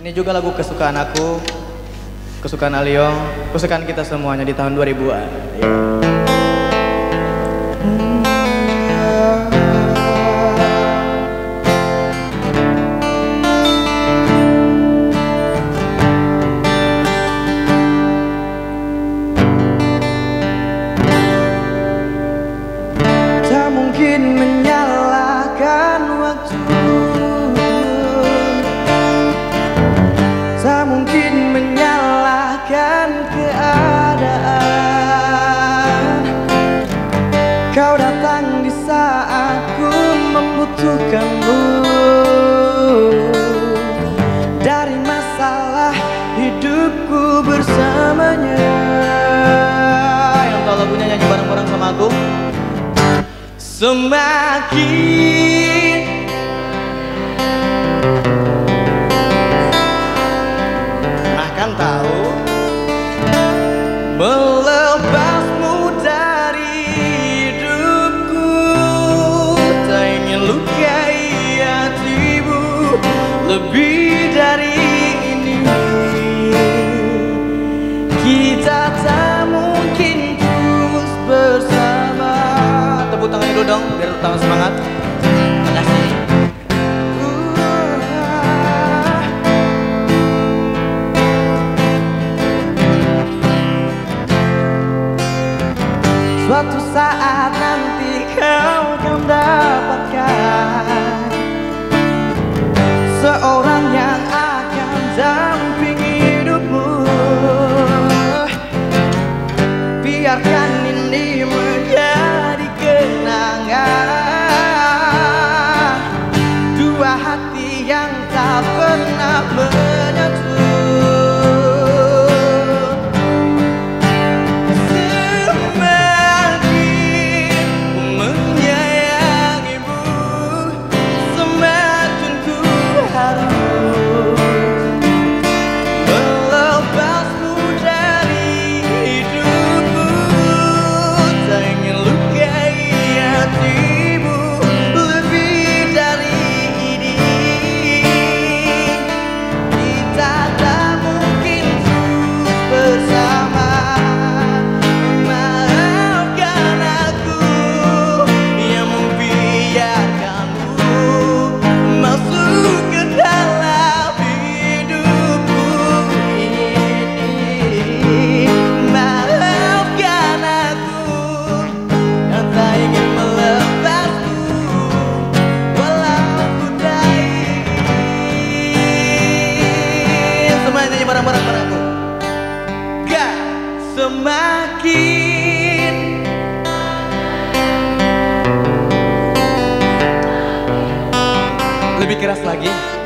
Ini juga lagu kesukaan aku, kesukaan Aliong, kesukaan kita semuanya di tahun 2000-an. Tak keadaan. Kau datang di saat membutuhkanmu. Dari masalah hidupku bersamanya. Yang tahu lagunya nyanyi bareng-bareng sama aku. Semakin Lebih dari ini Kita tak mungkin terus bersama. Tepuk tangannya dulu dong Biar tambah semangat. Makasih Suatu saat Biarkan ini menjadi kenangan. Dua hati yang tak pernah menyatu lagi